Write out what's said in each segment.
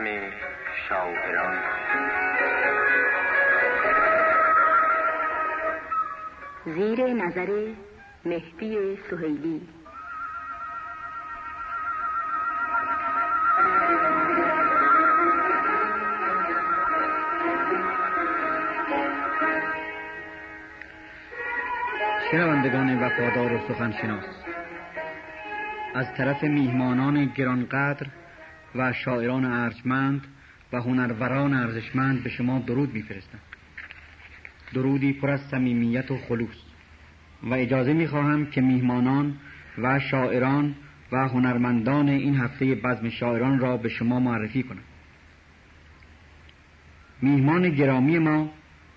رسم شاعران۔ زیر نظر مہدی سہیلی شنوندگان وفادار و سخن شناس از طرف میهمانان گرانقدر و شاعران ارجمند و هنروران ارزشمند به شما درود میفرستم. درودی پر از صمیمیت و خلوص. و اجازه می‌خواهم که میهمانان و شاعران و هنرمندان این هفته بزم شاعران را به شما معرفی کنم. میهمان گرامی ما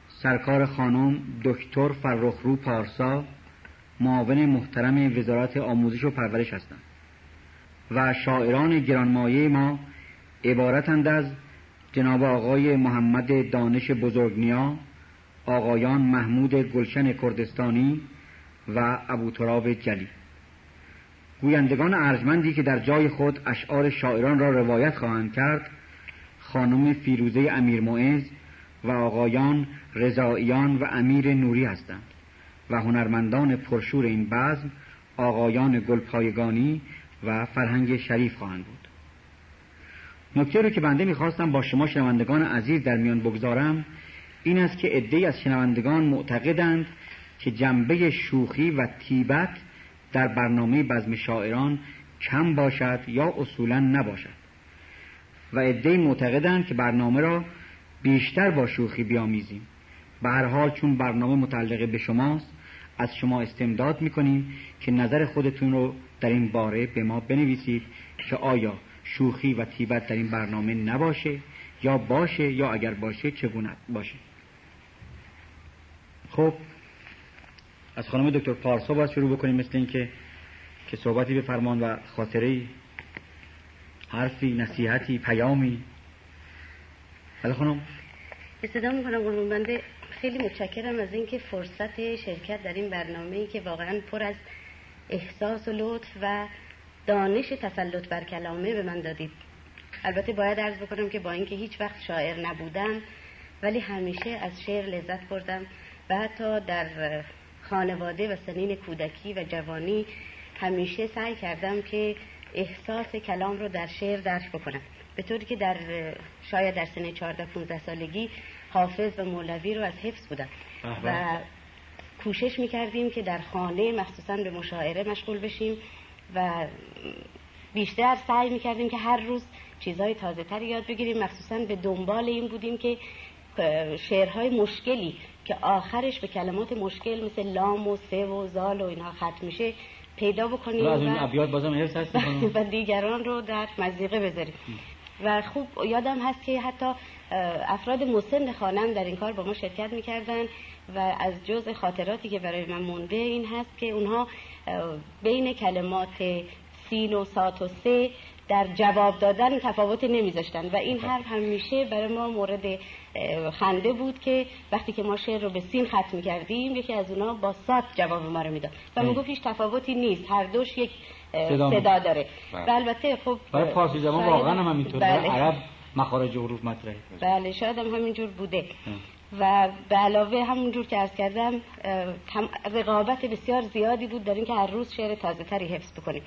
سرکار خانم دکتر فرخرو پارسا معاون محترم وزارت آموزش و پرورش هستند. و شاعران گرانمایه ما عبارتند از جناب آقای محمد دانش بزرگنیا آقایان محمود گلشن کردستانی و ابو تراب جلی گویندگان ارجمندی که در جای خود اشعار شاعران را روایت خواهند کرد خانم فیروزه امیر معز و آقایان رضاییان و امیر نوری هستند و هنرمندان پرشور این بزم آقایان گلپایگانی و فرهنگ شریف خواهند بود. نکته رو که بنده می‌خواستم با شما شنوندگان عزیز در میان بگذارم این است که عده از شنوندگان معتقدند که جنبه شوخی و تیبت در برنامه بزم شاعران کم باشد یا اصولا نباشد. و عده معتقدند که برنامه را بیشتر با شوخی بیامیزیم. به هر حال چون برنامه متعلق به شماست از شما استمداد می‌کنیم که نظر خودتون رو در این باره به ما بنویسید که آیا شوخی و تیبت در این برنامه نباشه یا باشه یا اگر باشه چگونه باشه؟ خب از خانم دکتر پارسا باید شروع بکنیم مثل اینکه که صحبتی به فرمان و خاطره حرفی نصیحتی پیامی. بله خانم. استدام می‌کنم قربون بنده. خیلی متشکرم از اینکه فرصت شرکت در این برنامه ای که واقعا پر از احساس و لطف و دانش تسلط بر کلامه به من دادید. البته باید عرض بکنم که با اینکه هیچ وقت شاعر نبودم ولی همیشه از شعر لذت بردم و حتی در خانواده و سنین کودکی و جوانی همیشه سعی کردم که احساس کلام رو در شعر درک بکنم. به طوری که در شاید در سن 14 15 سالگی حافظ و مولوی رو از حفظ بودم. و کوشش می‌کردیم که در خانه مخصوصا به مشاعره مشغول بشیم و بیشتر سعی می‌کردیم که هر روز چیزهای تازه تر یاد بگیریم. مخصوصا به دنبال این بودیم که شعرهای مشکلی که آخرش به کلمات مشکل مثل لام و سه و زال و اینها ختم میشه پیدا بکنیم از اون ابیات بازم و دیگران رو در مزیقه بذاریم. و خوب یادم هست که حتی افراد مسن خانم در این کار با ما شرکت می‌کردن و از جز خاطراتی که برای من مونده این هست که اونها بین کلمات سین و سات و سه در جواب دادن تفاوتی نمیذاشتن و این حرف همیشه برای ما مورد خنده بود که وقتی که ما شعر رو به سین ختم کردیم یکی از اونا با سات جواب ما رو می‌داد و می‌گفت هیچ تفاوتی نیست هر دوش یک صدا, داره. بله. و البته خب برای فارسی زبان بله. واقعا هم همینطوره. بله. عرب مخارج حروف مطرحه بله شاید هم همینجور بوده. و به علاوه همونجور که عرض کردم رقابت بسیار زیادی بود داریم که هر روز شعر تازه تری حفظ بکنیم.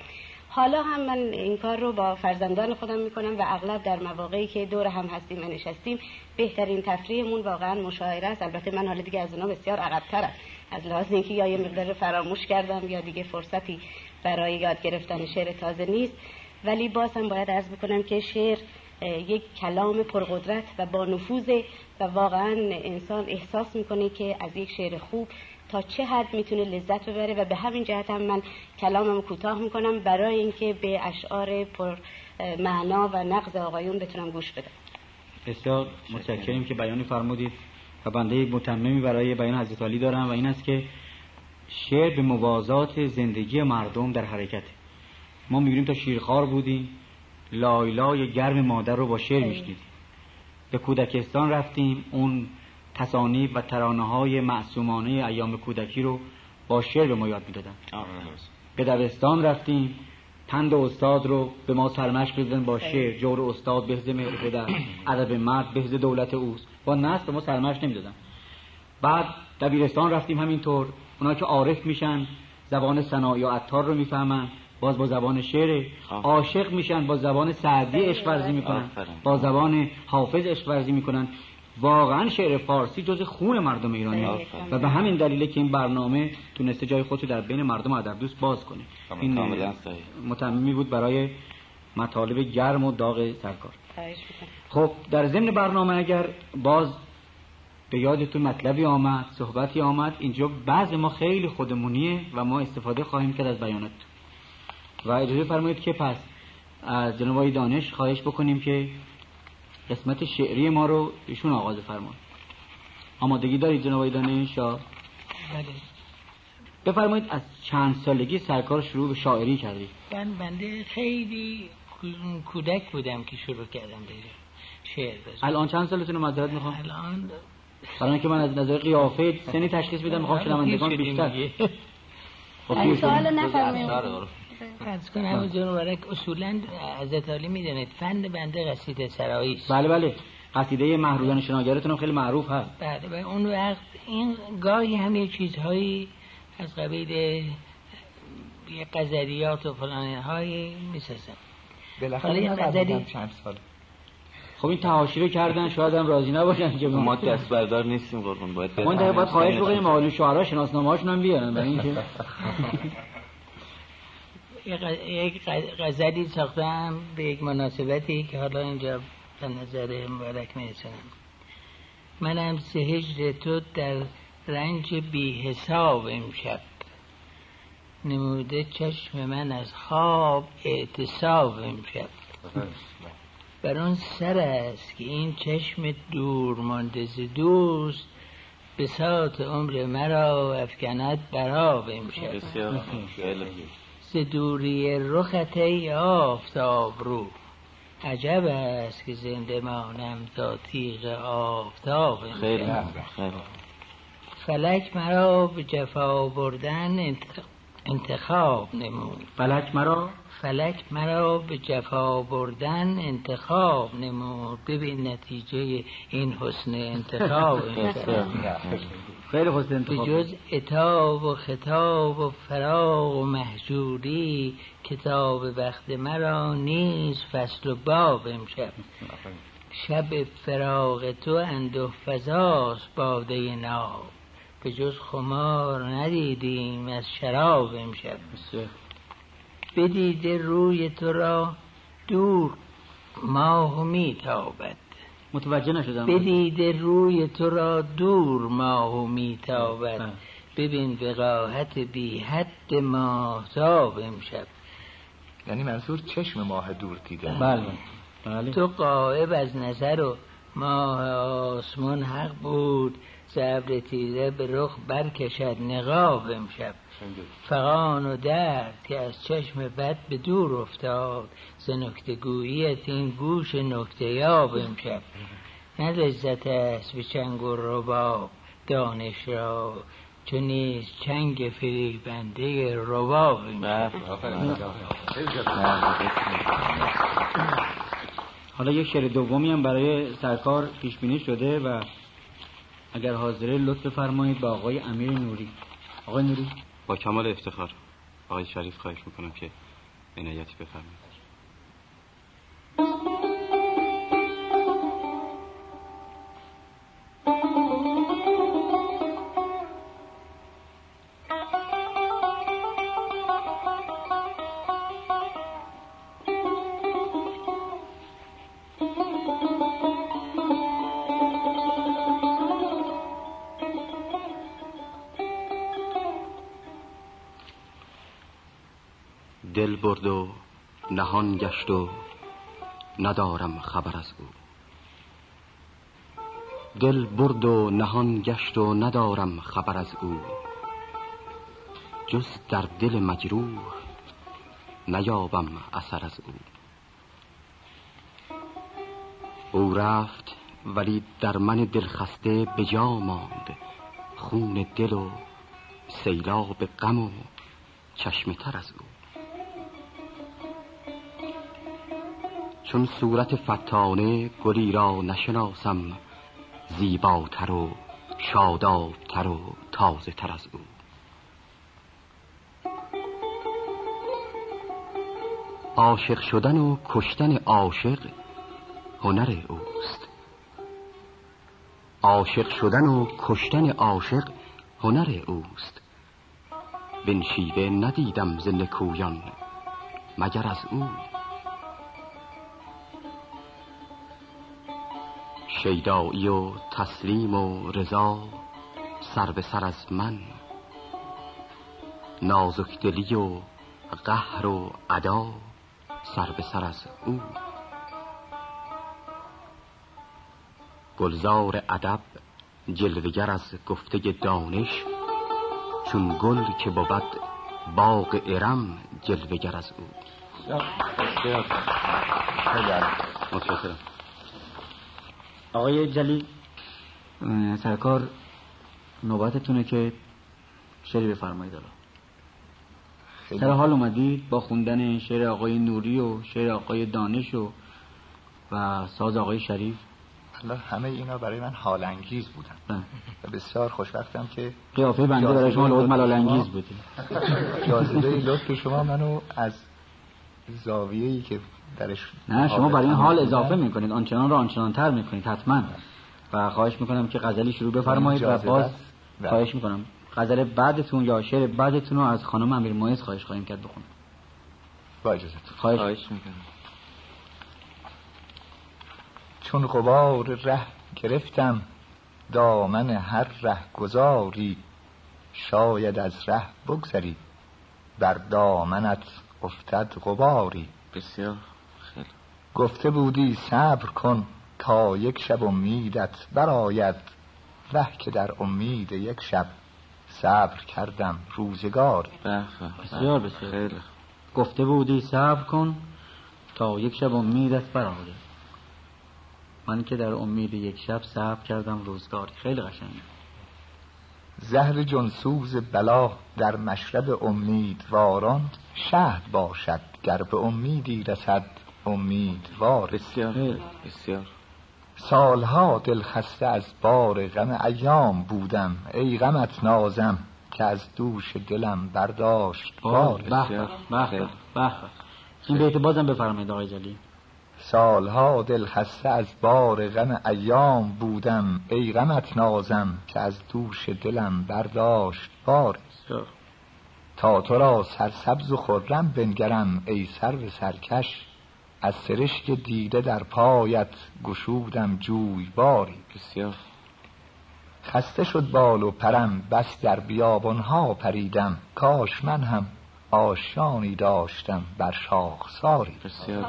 حالا هم من این کار رو با فرزندان خودم می‌کنم و اغلب در مواقعی که دور هم هستیم و نشستیم بهترین تفریحمون واقعا مشاعره است. البته من حالا دیگه از اونا بسیار عقبترم. از لحاظ اینکه یا یه مقدار فراموش کردم یا دیگه فرصتی برای یاد گرفتن شعر تازه نیست. ولی باز هم باید عرض بکنم که شعر یک کلام پرقدرت و با نفوذ و واقعا انسان احساس می‌کنه که از یک شعر خوب تا چه حد می‌تونه لذت ببره. و به همین جهت هم من کلامم کوتاه می‌کنم برای اینکه به اشعار پر معنا و نقد آقایون بتونم گوش بدم. بسیار متشکرم که بیانی فرمودید و بنده متممی برای بیان حضرت علی دارم و این است که شعر به موازات زندگی مردم در حرکت ما می‌بینیم تا شیرخوار بودیم. لایلای گرم مادر رو با شعر میشنیدیم به کودکستان رفتیم اون تصانیف و ترانه های معصومانه ایام کودکی رو با شعر به ما یاد می‌دادن. به دوستان رفتیم پند استاد رو به ما سرمش بزن با شعر. جور استاد بهزه مهر پدر ادب مرد بهز دولت اوست. با نست به ما سرمش نمی‌دادن. بعد دبیرستان رفتیم همینطور. اونا که عارف میشن زبان سنایی و عطار رو می‌فهمن. باز با زبان شعر عاشق میشن با زبان سعدی عشق می‌کنن. با زبان حافظ عشق ورزی می‌کنن. واقعا شعر فارسی جز خون مردم ایرانی. و به همین دلیله که این برنامه تونسته جای خودش در بین مردم ادب دوست باز کنه. این متممی بود برای مطالب گرم و داغ سرکار. خب در ضمن برنامه اگر باز به یادتون مطلبی آمد صحبتی آمد اینجا بعض ما خیلی خودمونیه و ما استفاده خواهیم کرد از بیانات. و اجازه فرمایید که پس از جناب دانش خواهش بکنیم که قسمت شعری ما رو ایشون آغاز فرمان آمادگی دارید جناب دانش یا؟ بله. بفرمایید از چند سالگی سرکار شروع به شاعری کردید من بنده خیلی کودک بودم که شروع کردم شعر بزن. الان چند سالتون مذارت می‌خوام؟ الان برای که من از نظر قیافه سنی تشخیص بدم می‌خوام شنوندگان بیشتر. خب، سوال نفرمایید. از کن همون جنوب مبارک اصولا حضرت عالی می‌دونید. فند بنده قصیده سرایی بله بله. قصیده محروزان شناگرتون خیلی معروف هست. بله بله. اون وقت این گاهی هم یه چیزهایی از قبیل یه قذریات و فلان های می‌سازم بالاخره این قذری چند سال. خب این تهاشی رو کردن شاید هم راضی نباشن که ما دست بردار نیستیم قربون. باید ما باید خواهش بکنیم اولین شعرا شناسنامه‌هاشون هم بیارن. برای اینکه یک غزلی ساختم به یک مناسبتی که حالا اینجا به نظر مبارک میرسنم منم سهجر تو در رنج بی حساب امشب. نموده چشم من از خواب اعتصاب امشب. بر آن سر است که این چشم دور مانده ز دوست به ساعت عمر مرا افکند براب امشب. دوری رختی ای آفتاب رو. عجب است که زنده مانم تا تیغ آفتاب خیلی خیلی فلک مرا به جفا بردن انتخاب نمود. فلک مرا. فلک مرا به جفا بردن انتخاب نمود. ببین نتیجه این حسن انتخاب. خیلی حسن انتخاب. جز اتاب و خطاب و فراغ و محجوری کتاب وقت مرا نیز فصل و باب امشب. شب فراغ تو اندوه فضاست باده ناب. که جز خمار ندیدیم از شراب امشب. بدیده روی تو را دور ماه میتابد. متوجه نشدم. بدیده روی تو را دور ماه میتابد. ببین وقاحت بی حد ماهتاب امشب. یعنی منظور چشم ماه دور دیده بله. بله. تو قائب از نظر و ماه آسمان حق بود. ز تیره به رخ برکشد نقاب امشب. فغان و درد که از چشم بد به دور افتاد. ز نکته گوییت این گوش نکته یاب امشب. نه لذت است به چنگ و رباب دانش را. چون نیست چنگ فریبنده رباب حالا یک شعر دومی هم برای سرکار پیش بینی شده و اگر حاضر لطف فرمایید با آقای امیر نوری. آقای نوری. با کمال افتخار آقای شریف خواهش می‌کنم که عنایتی بفرمایید. گشتو گشت و ندارم خبر از او. دل برد و نهان گشت و ندارم خبر از او. جز در دل مجروح نیابم اثر از او. او رفت ولی در من دلخسته به جا ماند. خون دل و سیلاب غم و چشمه تر از او. چون صورت فتانه گلی را نشناسم زیباتر و شادابتر و تازه تر از او. عاشق شدن و کشتن عاشق هنر اوست. عاشق شدن و کشتن عاشق هنر اوست. بنشیده ندیدم زنده کویان مگر از اوست شیدائی و تسلیم و رضا سر به سر از من. نازکدلی و قهر و ادا سر به سر از او. گلزار ادب جلوگر از گفته دانش چون گل که بود باغ ارم جلوگر از او. متشکرم. آقای جلی سرکار نوبتتونه که شعری بفرمایید الان سر حال اومدید با خوندن شعر آقای نوری و شعر آقای دانش و و ساز آقای شریف. الله همه اینا برای من حال انگیز بودن و بسیار خوشبختم که قیافه بنده برای شما لود ملال انگیز بودی جازده لطف شما منو از زاویه‌ای که درش نه شما برای این حال اضافه می‌کنید. آنچنان را آنچنان تر می‌کنید حتما. و خواهش می‌کنم که غزلی شروع بفرمایید و باز بله. خواهش می‌کنم. غزل بعدتون یا شعر بعدتون رو از خانم امیر مویز خواهش خواهیم کرد بخونم. با اجازتون خواهش, خواهش می‌کنم. چون غبار ره گرفتم دامن هر ره گذاری شاید از ره بگذری بر دامنت افتد غباری. بسیار گفته بودی صبر کن تا یک شب امیدت برآید. وح که در امید یک شب صبر کردم روزگاری بسیار بسیار. گفته بودی صبر کن تا یک شب امیدت برآید. من که در امید یک شب صبر کردم روزگار خیلی قشنگه. زهر جنسوز بلا در مشرب امید واران شهد باشد. گر به امیدی رسد امیدوار بسیار بسیار. سالها دل خسته از بار غم ایام بودم. ای غمت نازم که از دوش دلم برداشت. بار بخیر این بیت بازم بفرمایید آقای جلی سالها دل خسته از بار غم ایام بودم. ای غمت نازم که از دوش دلم برداشت. بار تا تو را سرسبز و خرم بنگرم ای سر سرکش. از سرشک دیده در پایت گشودم جوی باری. بسیار. خسته شد بال و پرم بس در بیابانها پریدم. کاش من هم آشانی داشتم بر شاخ ساری. بسیار.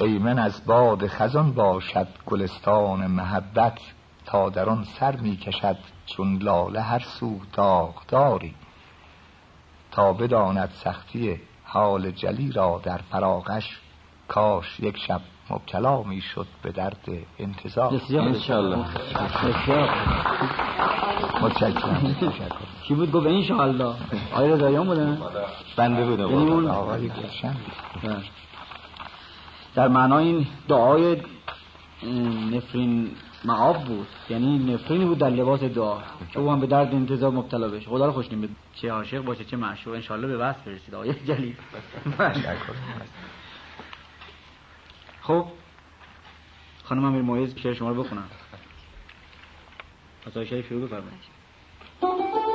ای من از باد خزان باشد گلستان محبت تا در آن سر می کشد چون لاله هر سو داغداری. تا بداند سختی حال جلی را در فراغش کاش یک شب مبتلا می شد به درد انتظار. انشاءالله. متشکرم. کی بود؟ گفت انشاءالله آیا رضایان بودن؟ بنده بودم یعنی بله. در معنای این دعای نفرین معاب بود. یعنی نفرین بود در لباس دعا. او هم به درد انتظار مبتلا بشه. خدا رو خوش نمید. چه عاشق باشه چه معشوق. انشالله به وصل برسید. آقای جلی خب. خانم امیر معیز شعر شما رو بخونم. از آقای شریف شروع بفرمایید.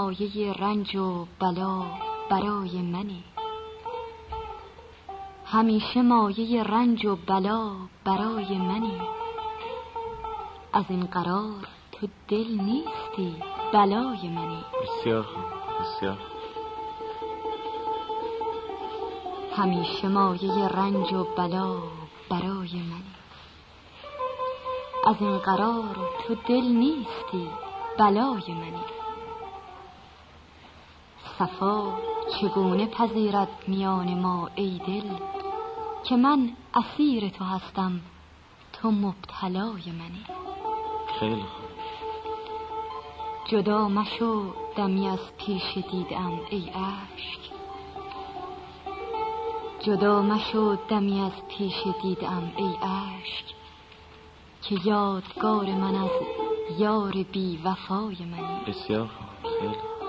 مایه رنج و بلا برای منی همیشه مایه رنج و بلا برای منی از این قرار تو دل نیستی بلای منی بسیار بسیار همیشه مایه رنج و بلا برای منی از این قرار تو دل نیستی بلای منی صفا چگونه پذیرد میان ما ای دل؟ که من اسیر تو هستم تو مبتلای منی. خیلی خوب. جدا مشو دمی از پیش دیدم ای عشق جدا مشو دمی از پیش دیدم ای عشق که یادگار من از یار بی وفای منی. بسیار خوب خیلی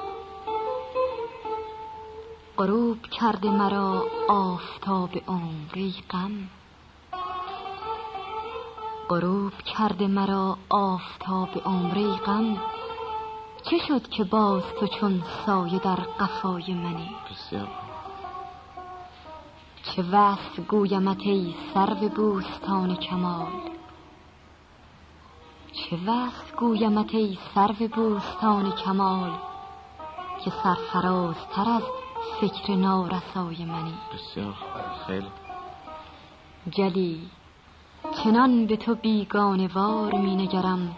غروب کرده مرا آفتاب عمری غم. غروب کرده مرا آفتاب عمری غم. چه شد که باز تو چون سایه در قفای منی؟ چه وصف گویمت ای سرو بوستان کمال. چه وقت گویمت ای سرو بوستان کمال که سرفراز تر از فکر نارسای منی. بسیار خیلی. جلی چنان به تو بیگانه وار می نگرم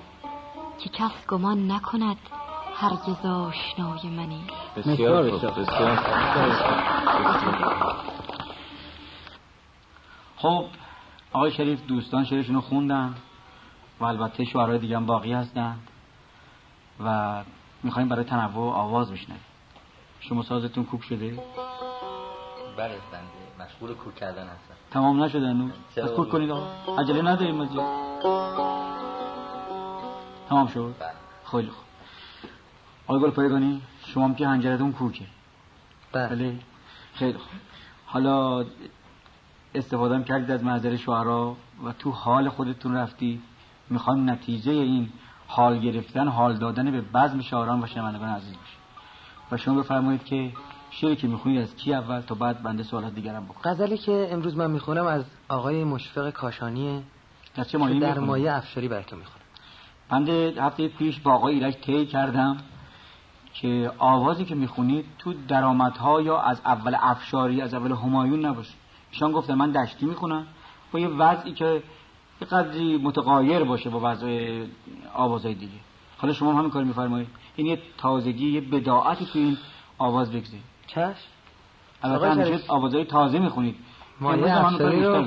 که کس گمان نکند هرگز آشنای منی. بسیار بسیار, بسیار. خب آقای شریف دوستان شعرشون رو خوندن و البته شعرهای دیگه هم باقی هستن و می‌خوایم برای تنوع آواز بشنویم. شما سازتون خوب شده؟ بله بنده مشغول کوک کردن هستم. تمام نشده هنوز؟ پس کوک کنید آقا. عجله نداریم از تمام شد؟ بله. خیلی خوب. آقای گل پایگانی شما هم که هنجرتون کوکه بله. بله. خیلی خوب. حالا استفاده کردید از منظر شعرا و تو حال خودتون رفتی. می‌خوام نتیجه این حال گرفتن حال دادن به بزم شاعران و شنوندگان عزیز باشه و شما بفرمایید که شعری که می‌خونید از کی اول تا بعد بنده سوال دیگرم بکنم غزلی که امروز من می‌خونم از آقای مشفق کاشانی در چه مایه در مایه افشاری براتون می‌خونم. بنده هفته پیش با آقای ایرج طی کردم که آوازی که می‌خونید تو درآمدها یا از اول افشاری از اول همایون نباشه. ایشان گفته من دشتی می‌خونم. با یه وضعی که یه قدری متقایر باشه با وضع آوازهای دیگه. حالا شما هم کار میفرمایید. این یه تازگی یه بداعتی تو این آواز بگذارید. چش البته همیشه آوازهای تازه می‌خونید. مایه افسری رو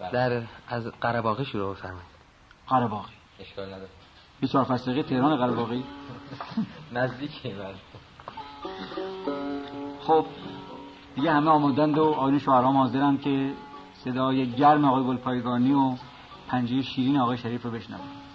بله. در از قرباقی شروع فرمایید قرباقی اشکال نداره. 24 فصل تهران قرباقی نزدیکه بله. خب دیگه همه آمدند و آقای شعرها حاضرن که صدای گرم آقای گلپایگانی و پنجه شیرین آقای شریف رو بشنوید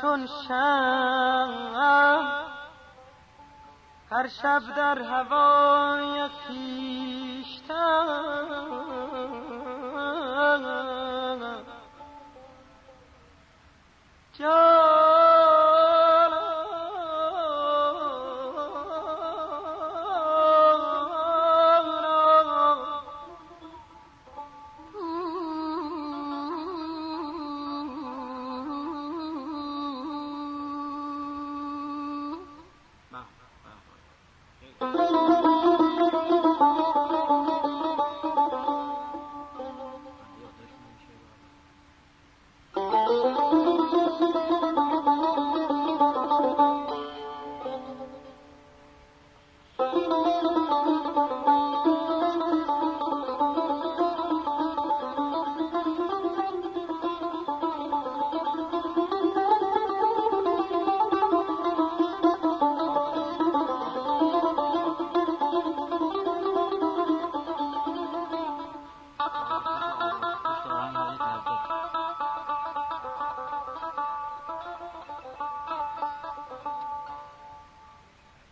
چون شم هر شب در هوای خیش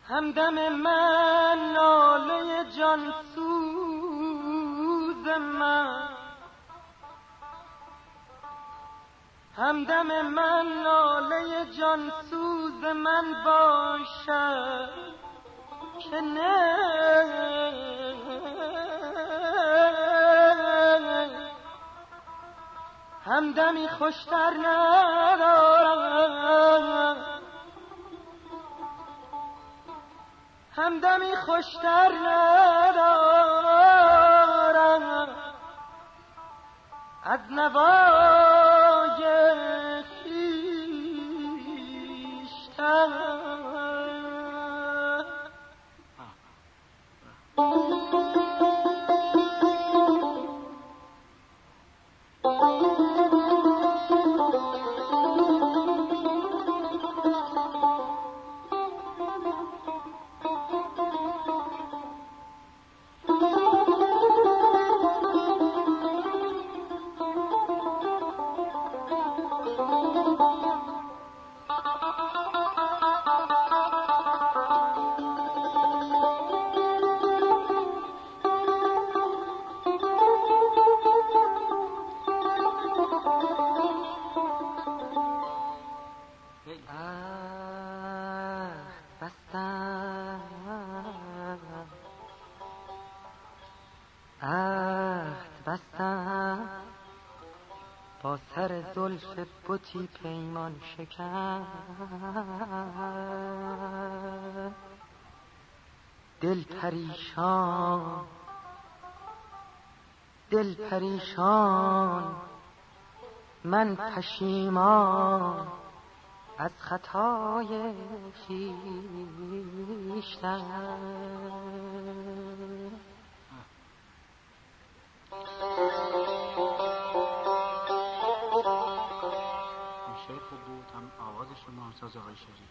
همدم من ناله جان سوز من. همدم من ناله جان سوز من باشد که نه. همدمی خوشتر ندارم. همدمی خوشتر ندارم. از نوای خیشتر. عهد بستم با سر زلف بوتی پیمان شکن دل پریشان دل پریشان من پشیمان از خطای خیشتن شیخ بود هم آواز شما هم ساز آقای شریف.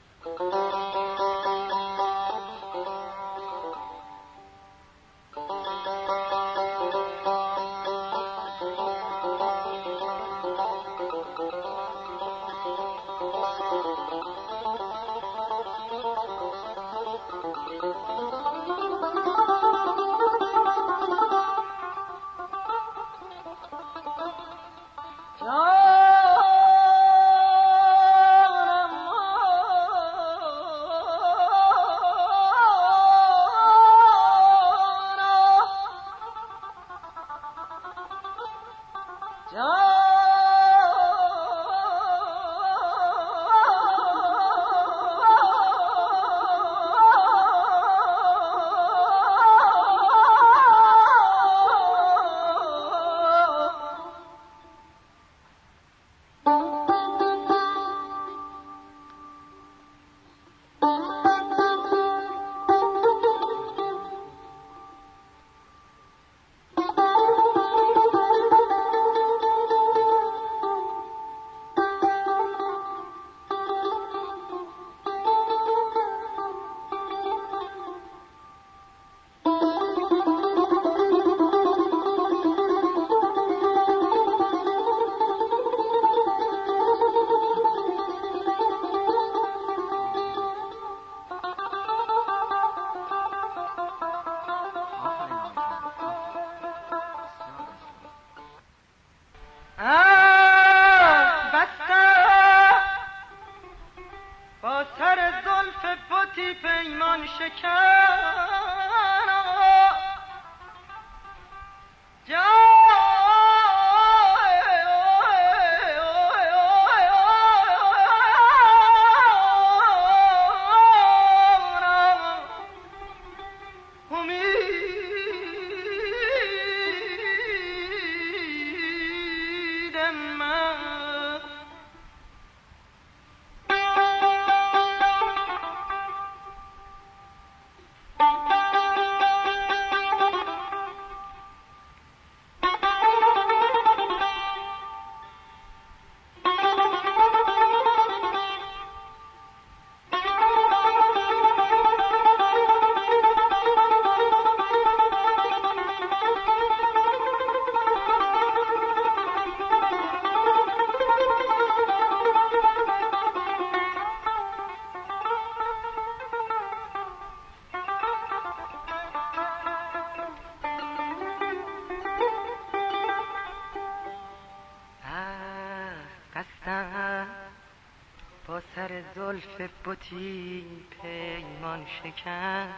شکن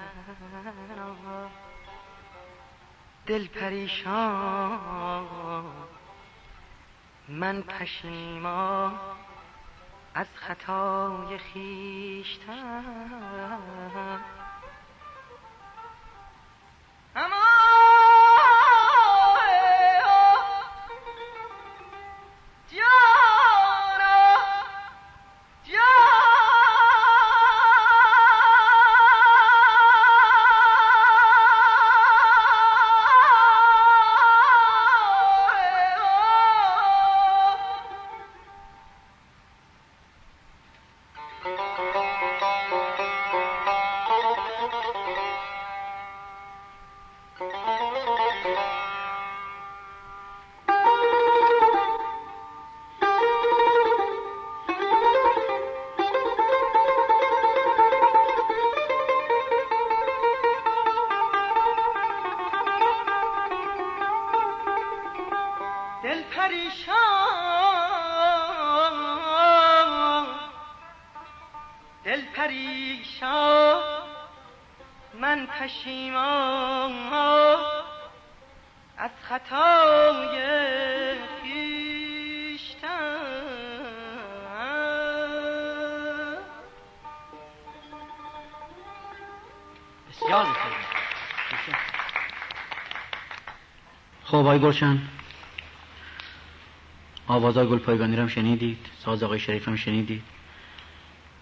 دل پریشان. من پشیما از خطای خیشتن. آقای گلشن آوازای گلپایگانی رو هم شنیدید ساز آقای شریف هم شنیدید.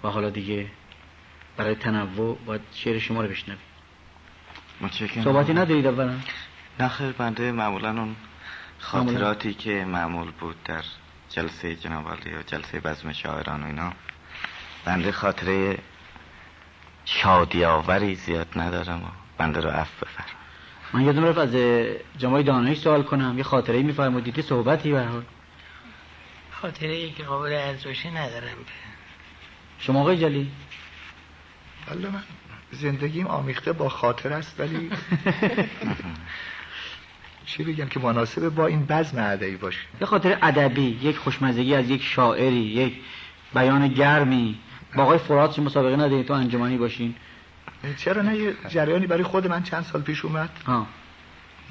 و حالا دیگه برای تنوع باید شعر شما رو بشنوید. متشکرم. صحبتی ندارید اولا؟ نه بنده معمولا اون خاطراتی که معمول بود در جلسه جناب و جلسه بزم شاعران و اینا بنده خاطره شادی آوری زیاد ندارم و بنده رو عفو بفر من یادم رفت از جمعی دانش سوال کنم. یه خاطره و دیدی صحبتی به حال خاطره ای که قابل ارزشی ندارم. شما آقای جلی بله من زندگیم آمیخته با خاطر است ولی چی بگم که مناسب با این بزم ادبی باشه. یه خاطر ادبی یک خوشمزگی از یک شاعری یک بیان گرمی. با آقای فرات مسابقه ندهید تو انجمنی باشین. چرا نه؟ یه جریانی برای خود من چند سال پیش اومد. آه.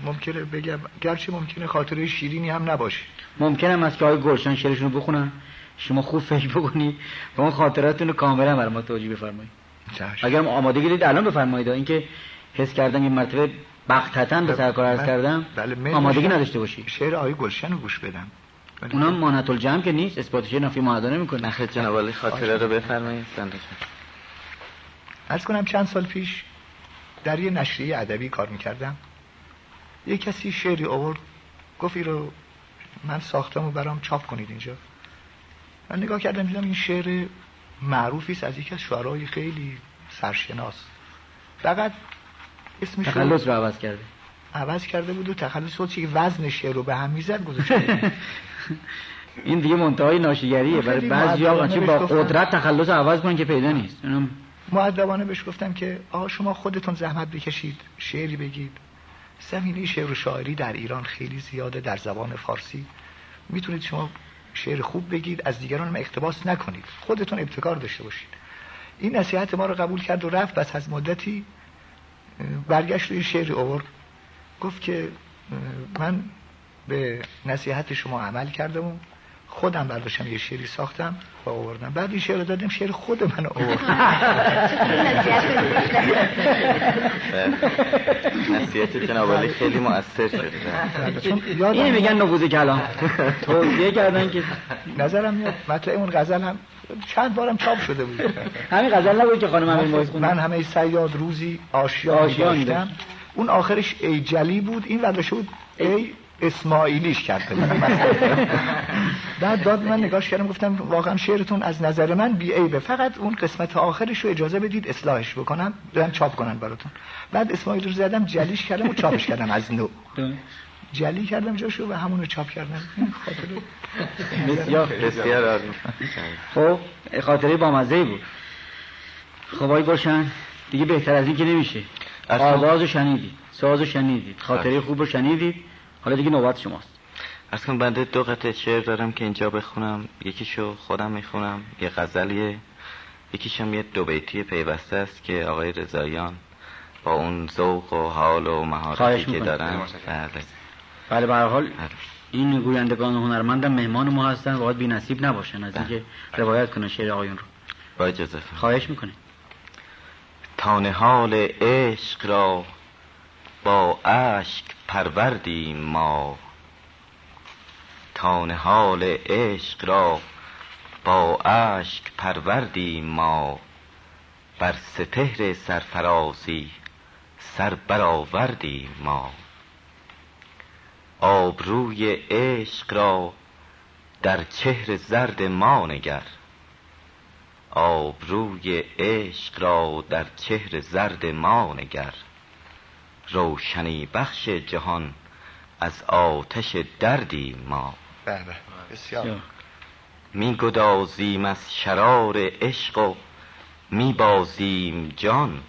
ممکنه بگم گرچه ممکنه خاطره شیرینی هم نباشه. ممکنم از که آقای گلشن شعرشون رو بخونن. شما خوب فکر بکنید و اون خاطراتونو رو کاملا برای ما توجیه بفرمایید. اگر آماده گیرید الان بفرمایید. اینکه حس کردم یه مرتبه بختتن به سرکار عرض بله، کردم. بله آمادگی نداشته باشی. شعر آقای گلشن رو گوش بدم. اونم مانت الجمع که نیست. اثبات شعر نفی معادله می‌کنه. نخیر جناب خاطره رو بفرمایید. از کنم چند سال پیش در یه نشریه ادبی کار می‌کردم. یه کسی شعری آورد گفت رو من ساختم و برام چاپ کنید اینجا. من نگاه کردم دیدم این شعر معروفی از یکی از شعرهای خیلی سرشناس. فقط اسمش تخلص رو عوض کرده. عوض کرده بود و تخلص رو که وزن شعر رو به هم می‌زد گذاشته این دیگه منتهای ناشیگریه. برای بعضی ها با قدرت تخلص عوض کن که پیدا نیست. معدبانه بهش گفتم که آقا شما خودتون زحمت بکشید شعری بگید. زمینه شعر و شاعری در ایران خیلی زیاده در زبان فارسی. می‌تونید شما شعر خوب بگید از دیگران هم اقتباس نکنید. خودتون ابتکار داشته باشید. این نصیحت ما رو قبول کرد و رفت بس از مدتی برگشت روی شعری آورد گفت که من به نصیحت شما عمل کردم و خودم برداشتم یه شعری ساختم و آوردم. بعد این شعر دادم شعر خود من آوردم نصیحت جناب خیلی مؤثر شد. بله، اینه میگن نفوذ کلام. توضیح کردن که نظرم میاد. مطلع اون غزل هم چند بارم چاپ شده بود. همین غزل نبود که خانم همین مویز من همه سیاد روزی آشیان داشتم اون آخرش ای جلی بود. این ورداشه بود ای اسماعیلیش کرده بودم بعد داد من نگاش کردم گفتم واقعا شعرتون از نظر من بی عیبه فقط اون قسمت آخرش رو اجازه بدید اصلاحش بکنم برم چاپ کنن براتون. بعد اسماعیل رو زدم جلیش کردم و چاپش کردم از نو. جلی کردم جاشو و همون رو چاپ کردم. بسیار خب خاطره با مزه بود. خب آی باشن. دیگه بهتر از این که نمیشه. آواز شنیدید. سازو شنیدی. خاطره خوب رو شنیدید. حالا دیگه نوبت شماست. از کنم بنده دو قطعه شعر دارم که اینجا بخونم. یکیشو خودم می‌خونم یه غزلیه. یکیشم یه دو بیتی پیوسته است که آقای رضایان با اون ذوق و حال و مهارتی که دارن. بله. بله به حال بله. این گویندگان و هنرمندم مهمان ما هستن. باید بی‌نصیب نباشن از اینکه بله. روایت کنن شعر آقایون رو. با اجازه خواهش می‌کنه تانه حال عشق را با عشق پروردیم ما. تان حال عشق را با عشق پروردیم ما. بر سپهر سرفرازی سر برآوردیم ما. آبروی عشق را در چهر زرد ما نگر. آبروی عشق را در چهر زرد ما نگر. روشنی بخش جهان از آتش دردی ما. بله بسیار. می گدازیم از شرار عشق و می بازیم جان.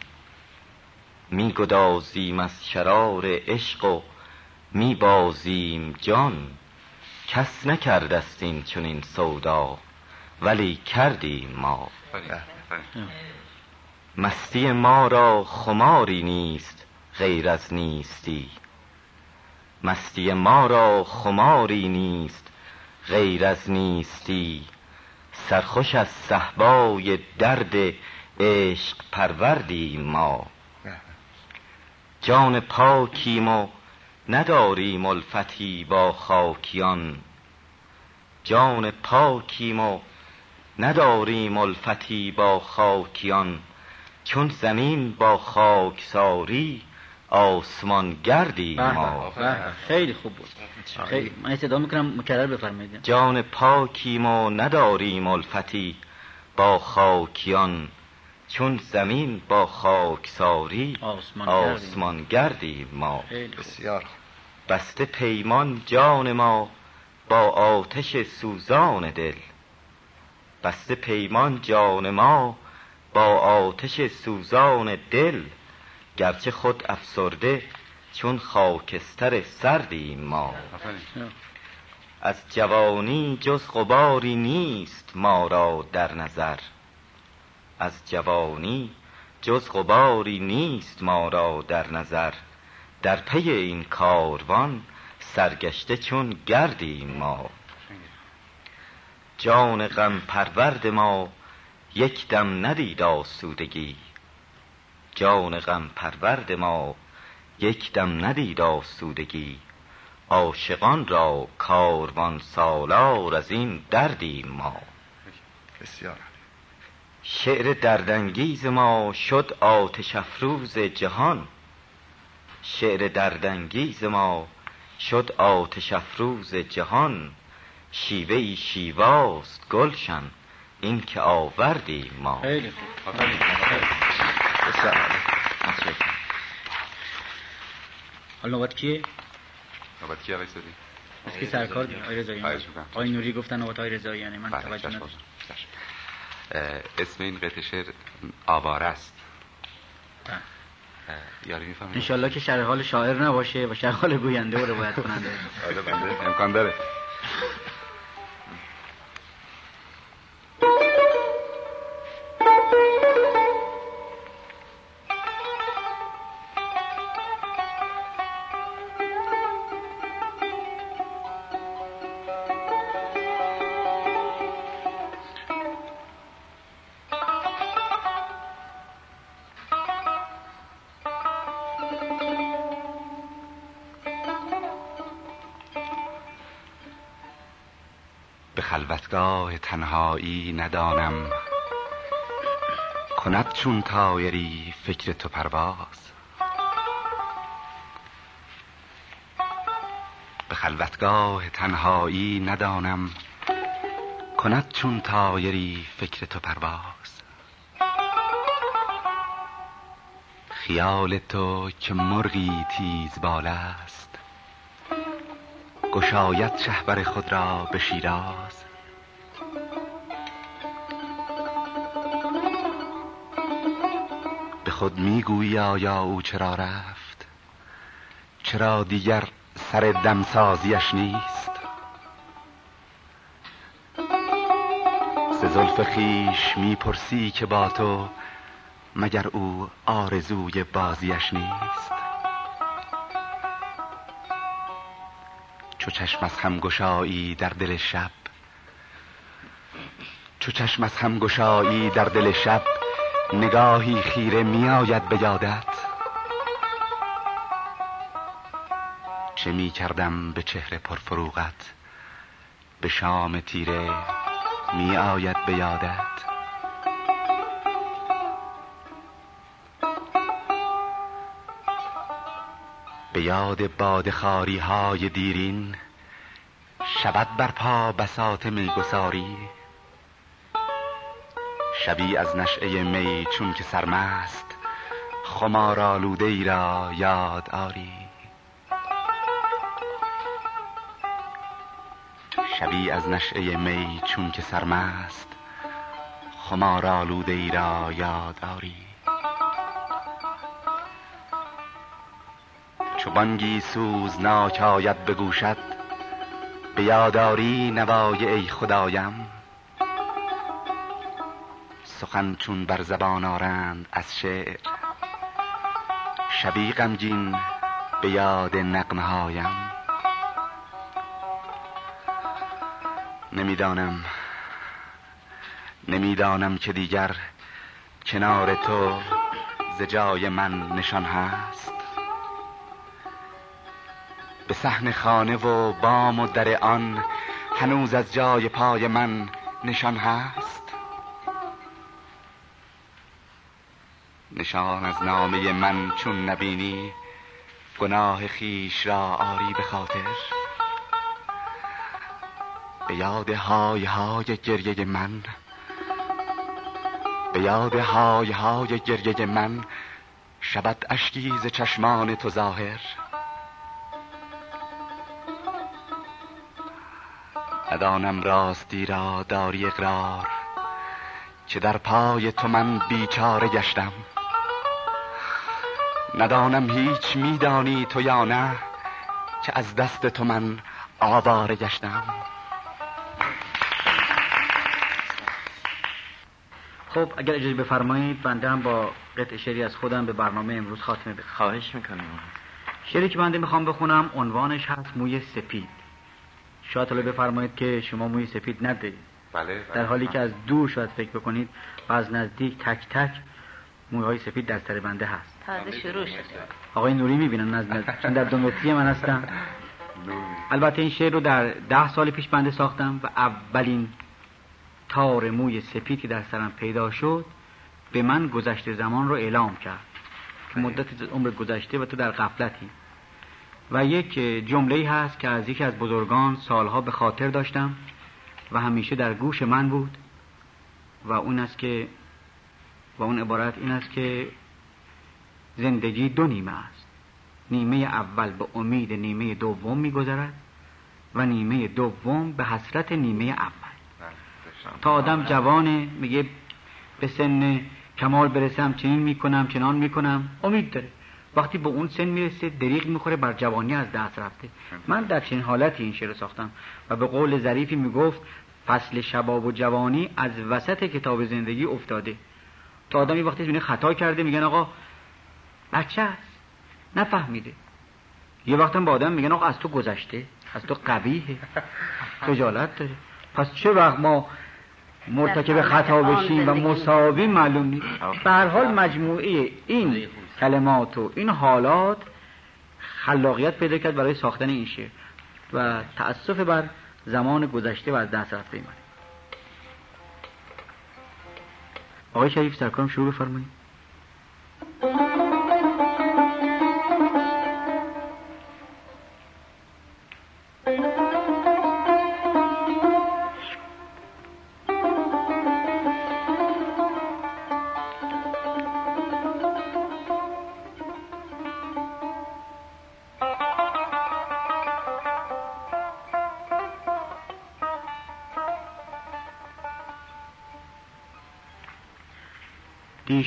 می گدازیم از شرار عشق و می بازیم جان. کس نکردست این چنین سودا ولی کردیم ما. بله. مستی ما را خماری نیست. غیر از نیستی. مستی ما را خماری نیست غیر از نیستی. سرخوش از صحبای درد عشق پروردی ما. جان پاکیم ما نداریم الفتی با خاکیان. جان پاکیم ما نداریم الفتی با خاکیان. چون زمین با خاکساری آسمان گردی بله، بله. ما. خیلی خوب بود. خیلی. من استدعا می‌کنم مکرر بفرمایید. جان پاکی ما نداریم الفتی با خاکیان چون زمین با خاکساری آسمان, آسمان گردی ما بسیار بسته پیمان جان ما با آتش سوزان دل. بسته پیمان جان ما با آتش سوزان دل. گرچه خود افسرده چون خاکستر سردیم ما. از جوانی جز غباری نیست ما را در نظر. از جوانی جز غباری نیست ما را در نظر. در پی این کاروان سرگشته چون گردیم ما. جان غم پرورد ما یک دم ندید آسودگی. جان غم پرورد ما یک دم ندید آسودگی. عاشقان را کاروان سالار از این دردی ما. بسیار شعر دردنگیز ما شد آتش افروز جهان. شعر دردنگیز ما شد آتش افروز جهان. شیوه شیواست گلشن این که آوردی ما. خیلی خوب. السلام علیکم حالا نوبت کیه؟ نوبت کیه آقای صدی؟ از که سرکار آقای رضاییان آقای نوری گفتن نوبت آقای رضاییانه من توجه ندارم اسم این قطع شعر آواره است یاری می‌فهمید انشالله که شرح حال شاعر نباشه و شرح حال گوینده و روایت کننده امکان داره گاه تنهایی ندانم. کند چون تایری فکر تو پرواز. به خلوتگاه تنهایی ندانم. کند چون تایری فکر تو پرواز. خیال تو که مرغی تیز بال است. گشاید شهبر خود را به شیراز. خود می‌گویی آیا او چرا رفت؟ چرا دیگر سر دمسازیش نیست؟ ز زلف می‌پرسی که با تو مگر او آرزوی بازیش نیست؟ چو چشم از هم گشایی در دل شب چو چشم از هم گشایی در دل شب نگاهی خیره می آید به یادت؟ چه می کردم به چهره پرفروغت؟ به شام تیره می آید به یادت؟ به یاد بادخاری های دیرین شبد بر پا بسات میگساری؟ شبی از نشعه می چون که سرمست خمار آلوده ای را یاد آری. شبی از نشعه می چون که سرمست خمار آلوده ای را یاد آری. چوبانگی سوز سوزناک بگوشد بیاداری به یادآری نوای ای خدایم. سخن چون بر زبان آرند از شعر. شبی غمگین به یاد نقمه هایم. نمی‌دانم نمی‌دانم که دیگر کنار تو ز جای من نشان هست. به صحن خانه و بام و در آن هنوز از جای پای من نشان هست. نشان از نامه من چون نبینی گناه خیش را آری به خاطر. به یاد های های گریه من به یاد های های گریه من شبت اشکی ز چشمان تو ظاهر. ادانم راستی را داری اقرار که در پای تو من بیچاره گشتم. ندانم هیچ میدانی تو یا نه که از دست تو من آواره گشتم. خب اگر اجازه بفرمایید بنده هم با قطع شعری از خودم به برنامه امروز خاتمه بده خواهش می‌کنم. شعری که بنده می‌خوام بخونم عنوانش هست موی سپید. شاید حالا بفرمایید که شما موی سپید ندارید بله،, بله, در حالی که از دور شاید فکر بکنید و از نزدیک تک تک موی های سپید در بنده هست. تازه شروع شده. آقای نوری می‌بینن نزد چون در دو من هستم. البته این شعر رو در ده سال پیش بنده ساختم و اولین تار موی سپید که در سرم پیدا شد به من گذشته زمان رو اعلام کرد. که مدت عمر گذشته و تو در غفلتی. و یک جمله هست که از یکی از بزرگان سالها به خاطر داشتم و همیشه در گوش من بود. و اون است که و اون عبارت این است که زندگی دو نیمه است. نیمه اول به امید نیمه دوم میگذرد و نیمه دوم به حسرت نیمه اول. تا آدم جوانه میگه به سن کمال برسم چنین می‌کنم چنان می‌کنم. امید داره. وقتی به اون سن می‌رسه دریغ می‌خوره بر جوانی از دست رفته. من در چنین حالتی این شعر ساختم و به قول ظریفی می‌گفت فصل شباب و جوانی از وسط کتاب زندگی افتاده. تا آدمی وقتی خطا کرده میگن آقا بچه است نفهمیده. یه وقتم با آدم میگن آقا از تو گذشته از تو قبیه خجالت داره پس چه وقت ما مرتکب خطا بشیم و مساوی معلوم نیست؟ به هر حال مجموعه این کلمات و این حالات خلاقیت پیدا کرد برای ساختن این شعر و تأسف بر زمان گذشته و از دست رفته من آقای شریف سرکارم شروع بفرمایید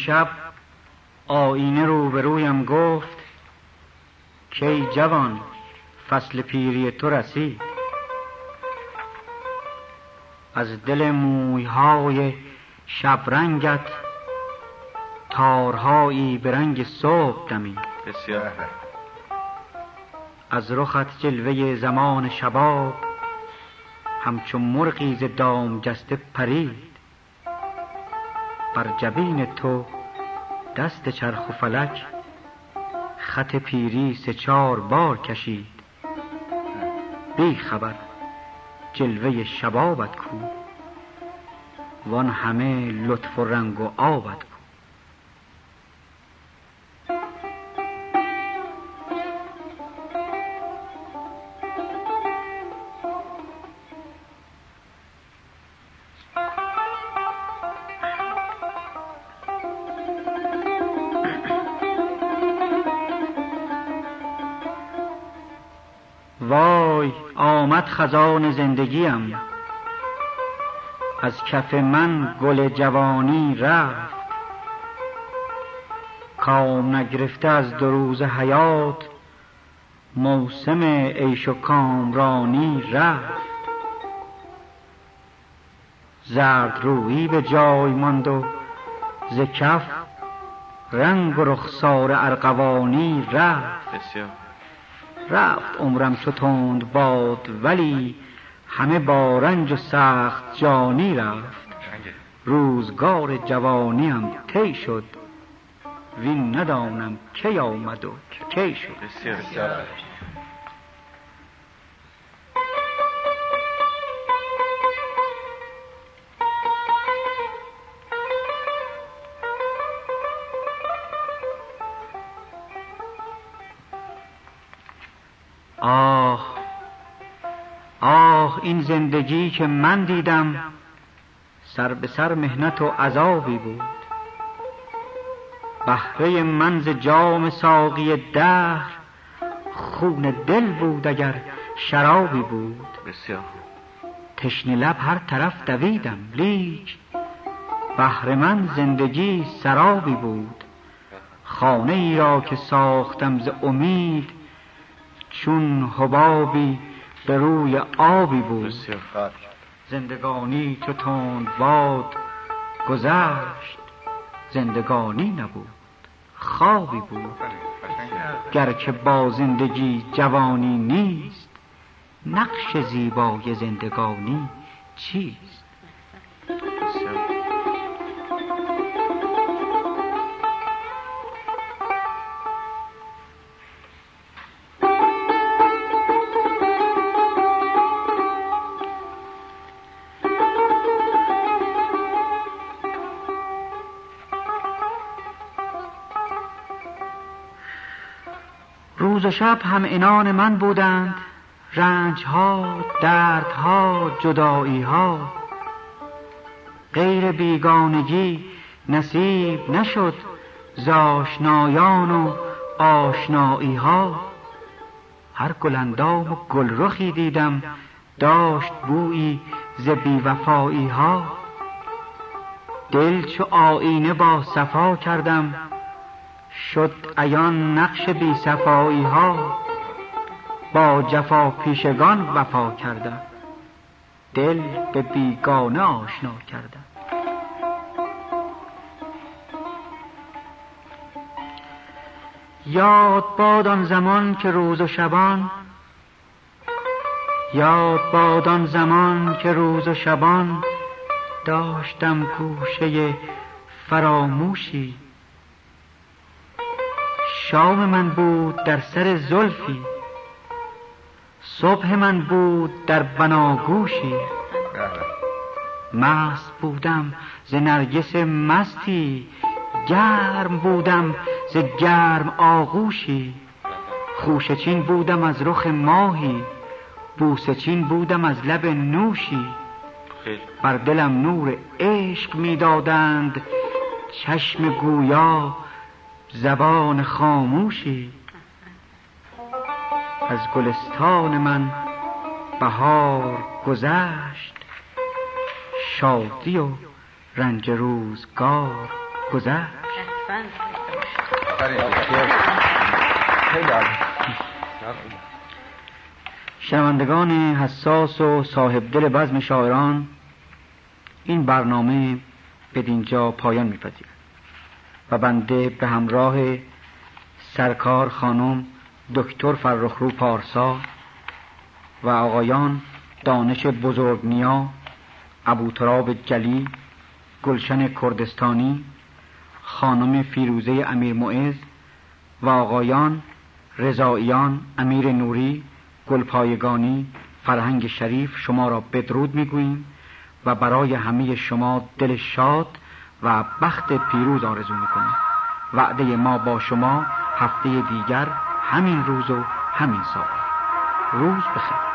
شب آینه رو به رویم گفت که جوان فصل پیری تو رسید از دل مویهای شب رنگت تارهایی به رنگ صبح دمید بسیار از رخت جلوه زمان شباب همچون مرغی ز دام جسته پرید بر جبین تو دست چرخ و فلک خط پیری سه چار بار کشید. بی خبر جلوه شبابت کو. وان همه لطف و رنگ و آبت خزان زندگیم. از کف من گل جوانی رفت. کام نگرفته از دو روز حیات موسم عیش و کامرانی رفت. زرد روی به جای ماند و ز کف رنگ و رخسار ارغوانی رفت. بسیار. رفت عمرم چو توند باد ولی همه با رنج و سخت جانی رفت. روزگار جوانیم کی شد. وین ندانم کی آمد و کی شد. این زندگی که من دیدم سر به سر مهنت و عذابی بود. بهره منز جام ساقی دهر خون دل بود اگر شرابی بود. بسیار تشنه لب هر طرف دویدم لیک بحر من زندگی سرابی بود. خانه ای را که ساختم ز امید چون حبابی به روی آبی بود. زندگانی چو باد گذشت. زندگانی نبود. خوابی بود. گرچه با زندگی جوانی نیست نقش زیبای زندگانی چیست؟ شب هم انان من بودند. رنج ها درد ها جدایی ها غیر بیگانگی نصیب نشد زاشنایان و آشنایی ها هر گلندام و گلرخی دیدم داشت بویی ز بیوفایی ها دل چو آینه با صفا کردم شد ایان نقش بی صفایی ها با جفا پیشگان وفا کرده دل به بیگانه آشنا کرده. یاد باد آن زمان که روز و شبان یاد باد آن زمان که روز و شبان داشتم گوشه فراموشی شام من بود در سر زلفی صبح من بود در بناگوشی مست بودم ز نرگس مستی گرم بودم ز گرم آغوشی. خوشچین بودم از رخ ماهی بوسچین بودم از لب نوشی. بر دلم نور عشق می‌دادند چشم گویا زبان خاموشی. از گلستان من بهار گذشت. شادی و رنج روزگار گذشت. شنوندگان حساس و صاحب دل بزم شاعران این برنامه به دینجا پایان میپذیرد. و بنده به همراه سرکار خانم دکتر فرخرو پارسا و آقایان دانش بزرگ نیا ابوتراب جلی گلشن کردستانی خانم فیروزه امیر معز و آقایان رضاییان امیر نوری گلپایگانی فرهنگ شریف شما را بدرود می‌گوییم و برای همه شما دل شاد و بخت پیروز آرزو می‌کنیم. وعده ما با شما هفته دیگر همین روز و همین ساعت روز بخیر.